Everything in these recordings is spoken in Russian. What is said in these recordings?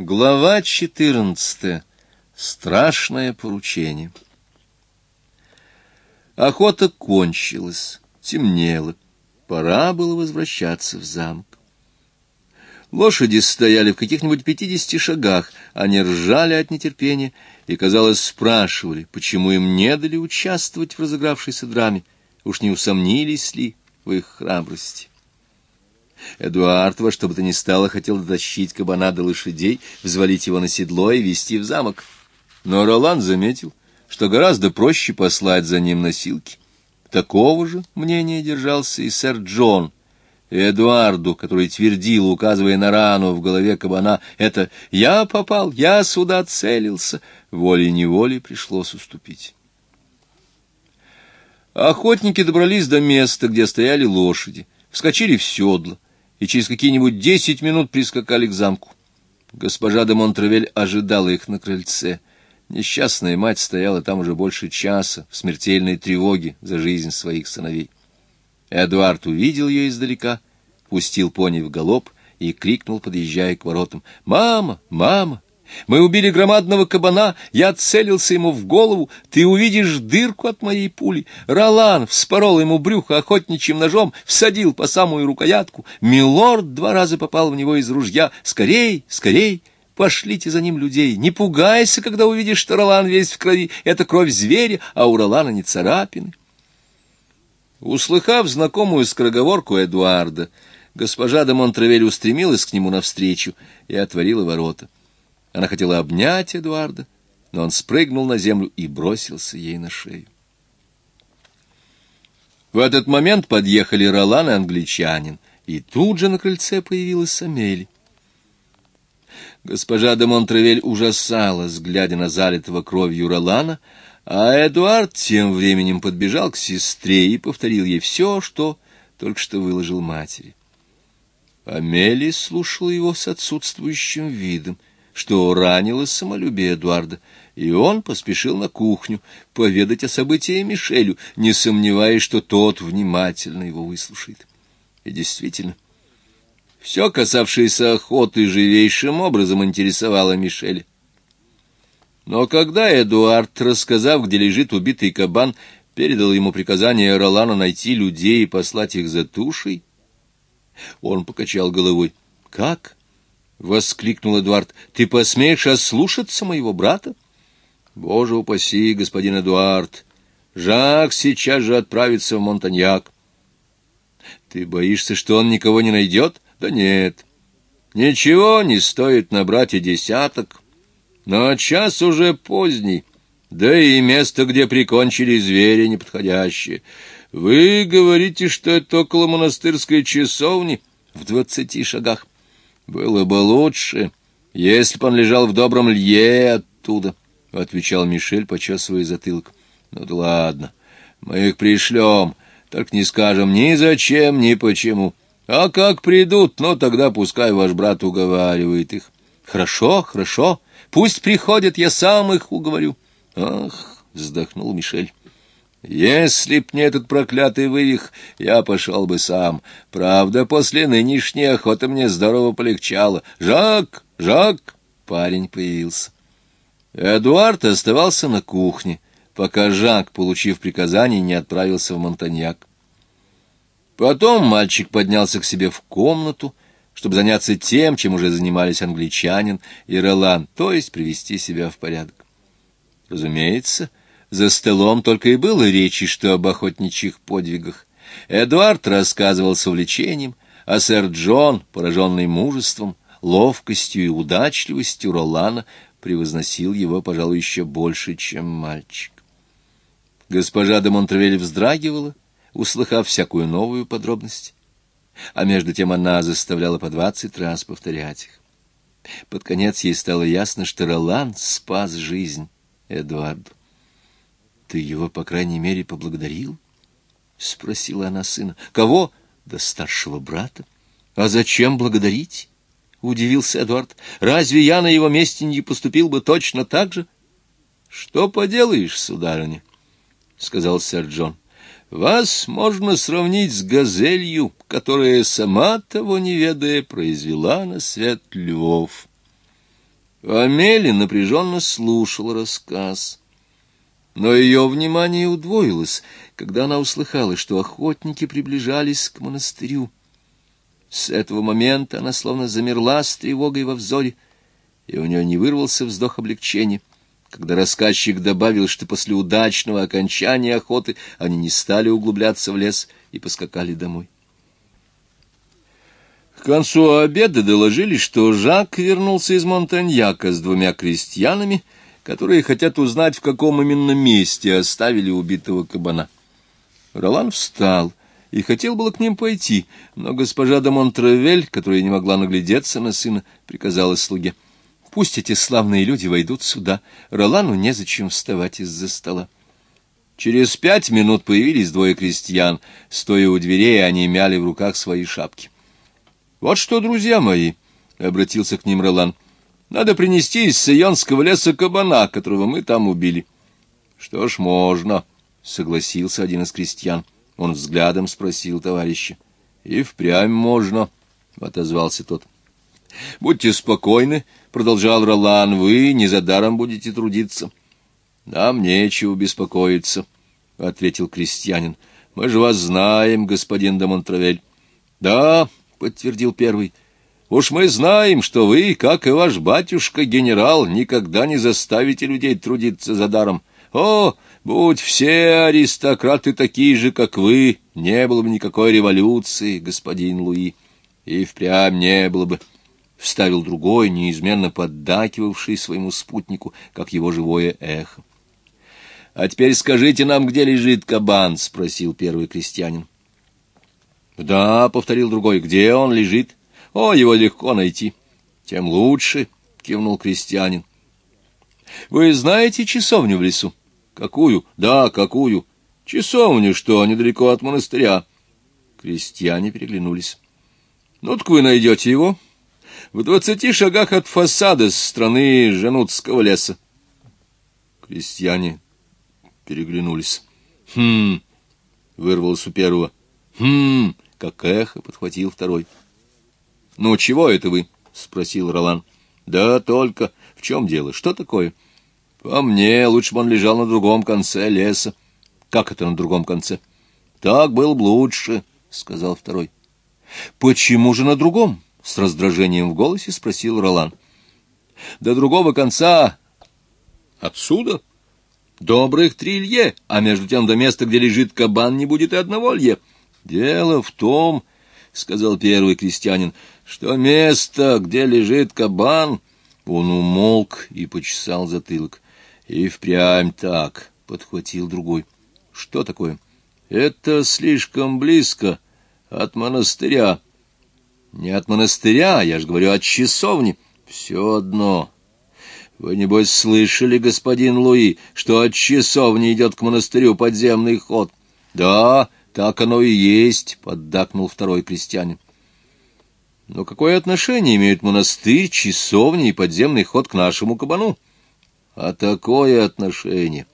Глава 14. Страшное поручение. Охота кончилась, темнело. Пора было возвращаться в замок. Лошади стояли в каких-нибудь пятидесяти шагах, они ржали от нетерпения и, казалось, спрашивали, почему им не дали участвовать в разыгравшейся драме, уж не усомнились ли в их храбрости. Эдуард во что бы то ни стало хотел дотащить кабана до лошадей, взвалить его на седло и вести в замок. Но Ролан заметил, что гораздо проще послать за ним носилки. Такого же мнения держался и сэр Джон. И Эдуарду, который твердил, указывая на рану в голове кабана, это «я попал, я сюда целился», волей-неволей пришлось уступить. Охотники добрались до места, где стояли лошади, вскочили в седло, и через какие-нибудь десять минут прискакали к замку. Госпожа де Монтравель ожидала их на крыльце. Несчастная мать стояла там уже больше часа в смертельной тревоге за жизнь своих сыновей. Эдуард увидел ее издалека, пустил пони в галоп и крикнул, подъезжая к воротам, «Мама! Мама! Мы убили громадного кабана, я целился ему в голову, ты увидишь дырку от моей пули. Ролан вспорол ему брюхо охотничьим ножом, всадил по самую рукоятку. Милорд два раза попал в него из ружья. Скорей, скорей, пошлите за ним людей. Не пугайся, когда увидишь, что Ролан весь в крови. Это кровь зверя, а у Ролана не царапины. Услыхав знакомую скороговорку Эдуарда, госпожа де Монтревель устремилась к нему навстречу и отворила ворота. Она хотела обнять Эдуарда, но он спрыгнул на землю и бросился ей на шею. В этот момент подъехали Ролан и англичанин, и тут же на крыльце появилась Амели. Госпожа де Монтревель ужасалась, глядя на залитого кровью Ролана, а Эдуард тем временем подбежал к сестре и повторил ей все, что только что выложил матери. Амели слушала его с отсутствующим видом, что ранило самолюбие Эдуарда, и он поспешил на кухню поведать о событии Мишелю, не сомневаясь, что тот внимательно его выслушает. И действительно, все, касавшееся охоты, живейшим образом интересовало Мишеля. Но когда Эдуард, рассказав, где лежит убитый кабан, передал ему приказание Ролану найти людей и послать их за тушей, он покачал головой. «Как?» — воскликнул Эдуард. — Ты посмеешь ослушаться моего брата? — Боже упаси, господин Эдуард! Жак сейчас же отправится в Монтаньяк. — Ты боишься, что он никого не найдет? Да нет. Ничего не стоит набрать и десяток. Но час уже поздний, да и место, где прикончили зверя, неподходящее. Вы говорите, что это около монастырской часовни в двадцати шагах. — было бы лучше, если бы он лежал в добром лье оттуда, — отвечал Мишель, почесывая затылок. — Ну да ладно, мы их пришлем, только не скажем ни зачем, ни почему. А как придут, ну тогда пускай ваш брат уговаривает их. — Хорошо, хорошо, пусть приходят, я сам их уговорю. — Ах, — вздохнул Мишель. Если б не этот проклятый вывих, я пошел бы сам. Правда, после нынешней охоты мне здорово полегчало. Жак! Жак! Парень появился. Эдуард оставался на кухне, пока Жак, получив приказание, не отправился в Монтаньяк. Потом мальчик поднялся к себе в комнату, чтобы заняться тем, чем уже занимались англичанин и Ролан, то есть привести себя в порядок. Разумеется, за столом только и было речи, что об охотничьих подвигах. Эдуард рассказывал с увлечением, а сэр Джон, пораженный мужеством, ловкостью и удачливостью Ролана, превозносил его, пожалуй, еще больше, чем мальчик. Госпожа де Монтревель вздрагивала, услыхав всякую новую подробность, а между тем она заставляла по двадцать раз повторять их. Под конец ей стало ясно, что Ролан спас жизнь Эдуарду. Ты его, по крайней мере, поблагодарил? — спросила она сына. — Кого? — Да старшего брата. — А зачем благодарить? — удивился Эдуард. — Разве я на его месте не поступил бы точно так же? — Что поделаешь, сударыня? — сказал сэр Джон. — Вас можно сравнить с газелью, которая, сама того не ведая, произвела на свет львов. Амели напряженно слушала рассказ. Но ее внимание удвоилось, когда она услыхала, что охотники приближались к монастырю. С этого момента она словно замерла с тревогой во взоре, и у нее не вырвался вздох облегчения, когда рассказчик добавил, что после удачного окончания охоты они не стали углубляться в лес и поскакали домой. К концу обеда доложили, что Жак вернулся из Монтаньяка с двумя крестьянами, которые хотят узнать, в каком именно месте оставили убитого кабана. Ролан встал и хотел было к ним пойти, но госпожа де Монтравель, которая не могла наглядеться на сына, приказала слуге. «Пусть эти славные люди войдут сюда. Ролану незачем вставать из-за стола». Через пять минут появились двое крестьян. Стоя у дверей, они мяли в руках свои шапки. — Вот что, друзья мои, — обратился к ним Ролан, — надо принести из Сайонского леса кабана, которого мы там убили. — Что ж, можно, — согласился один из крестьян. Он взглядом спросил товарища. — И впрямь можно, — отозвался тот. — Будьте спокойны, — продолжал Ролан, — вы не за даром будете трудиться. — Нам нечего беспокоиться, — ответил крестьянин. — Мы же вас знаем, господин де Монтравель. — Да, — подтвердил первый. — Уж мы знаем, что вы, как и ваш батюшка-генерал, никогда не заставите людей трудиться за даром. О, будь все аристократы такие же, как вы, не было бы никакой революции, господин Луи. И впрямь не было бы, — вставил другой, неизменно поддакивавший своему спутнику, как его живое эхо. — А теперь скажите нам, где лежит кабан? — спросил первый крестьянин. «Да», — повторил другой, — «где он лежит?» «О, его легко найти». «Тем лучше», — кивнул крестьянин. «Вы знаете часовню в лесу?» «Какую?» «Да, какую?» «Часовню, что недалеко от монастыря». Крестьяне переглянулись. «Ну, так вы найдете его. В двадцати шагах от фасада с стороны Жанутского леса». Крестьяне переглянулись. «Хм!» — вырвалось у первого. «Хм!» как эхо подхватил второй. — Ну, чего это вы? — спросил Ролан. — Да только. В чем дело? Что такое? — По мне, лучше бы он лежал на другом конце леса. — Как это на другом конце? — Так было бы лучше, — сказал второй. — Почему же на другом? — с раздражением в голосе спросил Ролан. — До другого конца... Отсюда? Добрых три лье, а между тем до места, где лежит кабан, не будет и одного лье. — Дело в том, — сказал первый крестьянин, — что место, где лежит кабан... Он умолк и почесал затылок. И впрямь так, — подхватил другой. — Что такое? — Это слишком близко от монастыря. — Не от монастыря, я же говорю, от часовни. Все одно. Вы, небось, слышали, господин Луи, что от часовни идет к монастырю подземный ход? — Да, так оно и есть, — поддакнул второй крестьянин. Но какое отношение имеют монастырь, часовня и подземный ход к нашему кабану? А такое отношение,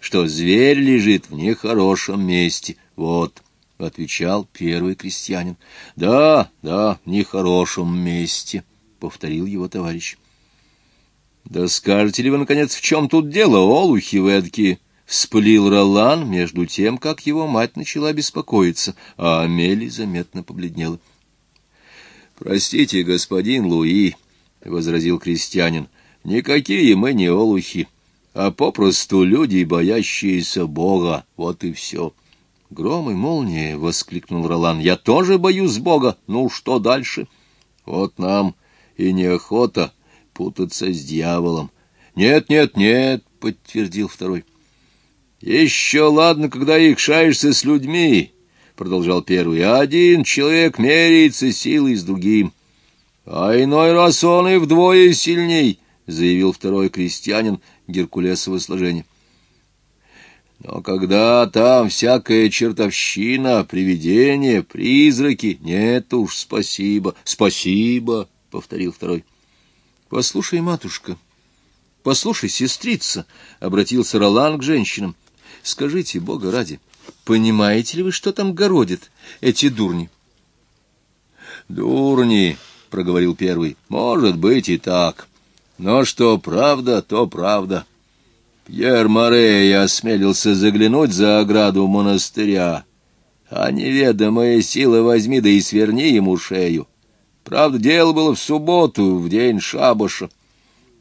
что зверь лежит в нехорошем месте. Вот, — отвечал первый крестьянин. — Да, да, в нехорошем месте, — повторил его товарищ. — Да скажете ли вы, наконец, в чем тут дело, олухи вы эдакие? — Вспылил Ролан, между тем, как его мать начала беспокоиться, а Амели заметно побледнела. — Простите, господин Луи, — возразил крестьянин, — никакие мы не олухи, а попросту люди, боящиеся Бога, вот и все. — Гром и молния! — воскликнул Ролан. — Я тоже боюсь Бога. Ну, что дальше? — Вот нам и неохота путаться с дьяволом. — Нет, нет, нет, — подтвердил второй. — еще ладно, когда икшаешься с людьми, — продолжал первый, — один человек меряется силой с другим. А иной раз он и вдвое сильней, — заявил второй крестьянин Геркулесово сложения. Но когда там всякая чертовщина, привидения, призраки, нет уж, спасибо, спасибо, — повторил второй. — Послушай, матушка, послушай, сестрица, — обратился Ролан к женщинам. Скажите, Бога ради, понимаете ли вы, что там городят эти дурни? — Дурни, — проговорил первый, — может быть и так. Но что правда, то правда. Пьер Морей осмелился заглянуть за ограду монастыря, а неведомая сила возьми да и сверни ему шею. Правда, дело было в субботу, в день шабаша,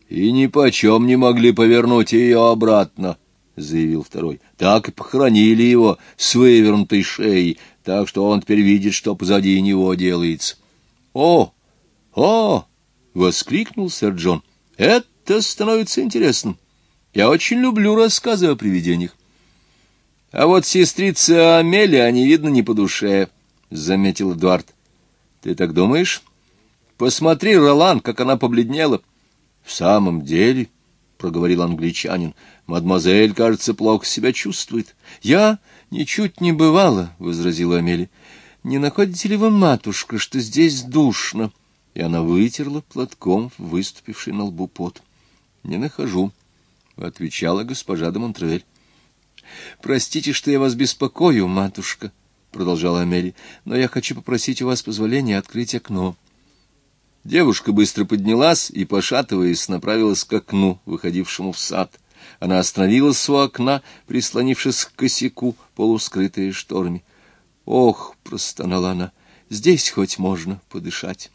и ни почем не могли повернуть ее обратно, — заявил второй. Так и похоронили его с вывернутой шеей, так что он теперь видит, что позади него делается. — О! О! — воскликнул сэр Джон. — Это становится интересным. Я очень люблю рассказы о привидениях. — А вот сестрица Амелия, они, видно, не по душе, — заметил Эдуард. — Ты так думаешь? Посмотри, Ролан, как она побледнела. — В самом деле, — проговорил англичанин, — мадемуазель, кажется, плохо себя чувствует. — Я ничуть не бывала, — возразила Амелия. — Не находите ли вы, матушка, что здесь душно? И она вытерла платком выступивший на лбу пот. — Не нахожу. —— отвечала госпожа де Монтревель. — Простите, что я вас беспокою, матушка, — продолжала Амели, — но я хочу попросить у вас позволения открыть окно. Девушка быстро поднялась и, пошатываясь, направилась к окну, выходившему в сад. Она остановилась у окна, прислонившись к косяку, полускрытая шторами. — Ох, — простонала она, — здесь хоть можно подышать.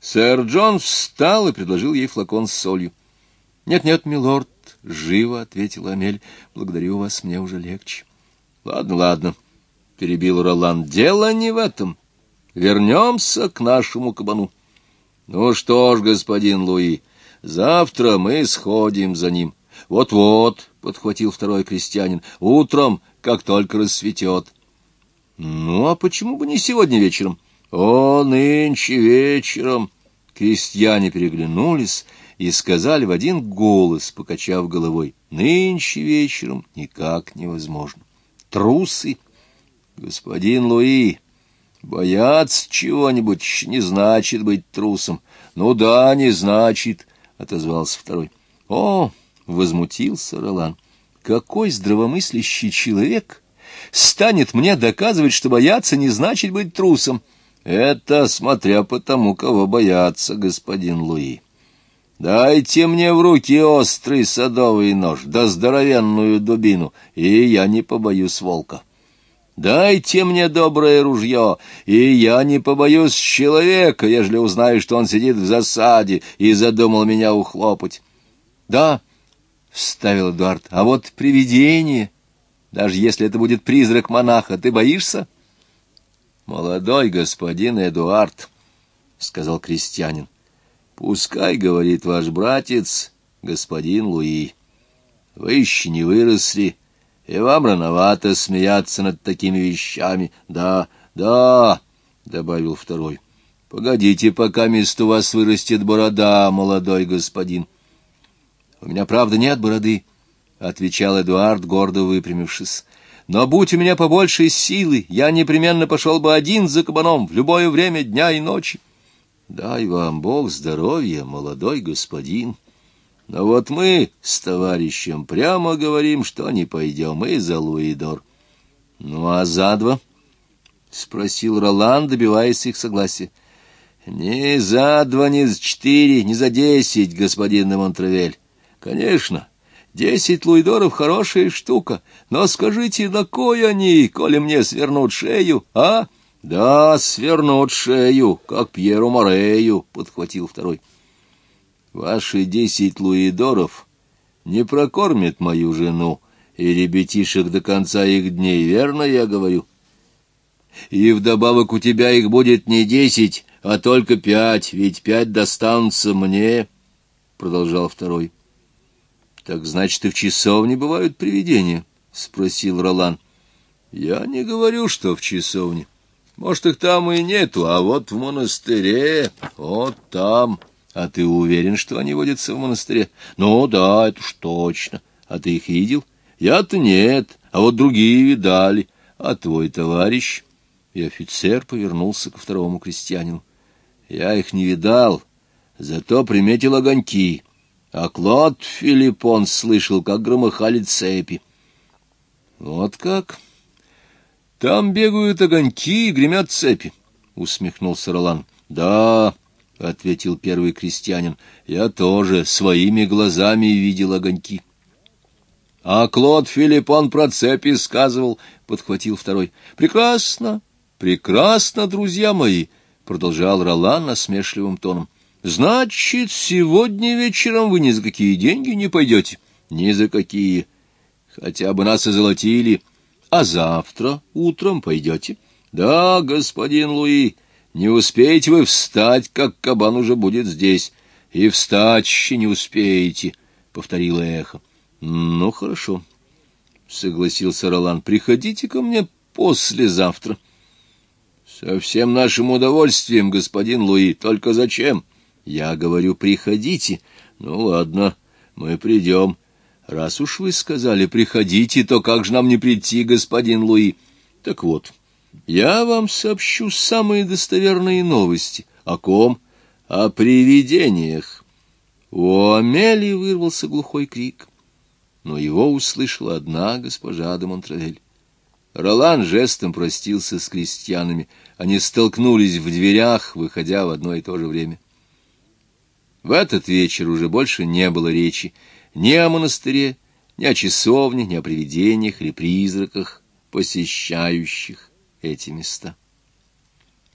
Сэр Джон встал и предложил ей флакон с солью. «Нет, — Нет-нет, милорд, — живо ответила Амель. — Благодарю вас, мне уже легче. — Ладно, ладно, — перебил Ролан. — Дело не в этом. Вернемся к нашему кабану. — Ну что ж, господин Луи, завтра мы сходим за ним. Вот — подхватил второй крестьянин, — утром, как только рассветет. — Ну, а почему бы не сегодня вечером? — О, нынче вечером! Крестьяне переглянулись и сказали в один голос, покачав головой, «Нынче вечером никак невозможно. Трусы, господин Луи, бояться чего-нибудь не значит быть трусом. Ну да, не значит, — отозвался второй. О, — возмутился Ролан, — какой здравомыслящий человек станет мне доказывать, что бояться не значит быть трусом? Это смотря по тому, кого бояться, господин Луи. Дайте мне в руки острый садовый нож, да здоровенную дубину, и я не побоюсь волка. Дайте мне доброе ружье, и я не побоюсь человека, ежели узнаю, что он сидит в засаде и задумал меня ухлопать. — Да, — вставил Эдуард, — а вот привидение, даже если это будет призрак монаха, ты боишься? — Молодой господин Эдуард, — сказал крестьянин, Пускай, говорит ваш братец, господин Луи, вы еще не выросли, и вам рановато смеяться над такими вещами. Да, да, — добавил второй, — погодите, пока мест у вас вырастет борода, молодой господин. — У меня, правда, нет бороды, — отвечал Эдуард, гордо выпрямившись. — Но будь у меня побольше силы, я непременно пошел бы один за кабаном в любое время дня и ночи. Дай вам Бог здоровья, молодой господин. Но вот мы с товарищем прямо говорим, что не пойдем мы за Луидор. — Ну, а за два? — спросил Ролан, добиваясь их согласия. — Ни за два, ни за четыре, ни за десять, господин де Монтравель. Конечно, десять луидоров — хорошая штука, но скажите, на кой они, коли мне свернут шею, а? — да, свернут шею, как Пьеру Морею, — подхватил второй. Ваши десять луидоров не прокормят мою жену и ребятишек до конца их дней, верно я говорю? И вдобавок у тебя их будет не десять, а только пять, ведь пять достанутся мне, — продолжал второй. — Так значит, и в часовне бывают привидения? — спросил Ролан. — Я не говорю, что в часовне. Может, их там и нету, а вот в монастыре, вот там. А ты уверен, что они водятся в монастыре? Ну да, это уж точно. А ты их видел? Я-то нет, а вот другие видали. А твой товарищ? И офицер повернулся ко второму крестьянину. Я их не видал, зато приметил огоньки. А Клод Филиппон слышал, как громыхали цепи. Вот как... Там бегают огоньки и гремят цепи, — усмехнулся Ролан. — Да, — ответил первый крестьянин. — Я тоже своими глазами видел огоньки. — А Клод Филиппон про цепи сказывал, — подхватил второй. — Прекрасно, прекрасно, друзья мои, — продолжал Ролан насмешливым тоном. — Значит, сегодня вечером вы ни за какие деньги не пойдете? — Ни за какие. Хотя бы нас и золотили. А завтра утром пойдете? — Да, господин Луи. Не успеете вы встать, как кабан уже будет здесь. И встать еще не успеете, — повторило эхо. — Ну, хорошо, — согласился Ролан. — Приходите ко мне послезавтра. — Со всем нашим удовольствием, господин Луи. Только зачем? — Я говорю, приходите. Ну, ладно, мы придем. Раз уж вы сказали, приходите, то как же нам не прийти, господин Луи? Так вот... — я вам сообщу самые достоверные новости. О ком? О привидениях. У Амели вырвался глухой крик, но его услышала одна госпожа де Монтравель. Ролан жестом простился с крестьянами. Они столкнулись в дверях, выходя в одно и то же время. В этот вечер уже больше не было речи ни о монастыре, ни о часовне, ни о привидениях или призраках, посещающих эти места.